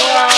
Yeah.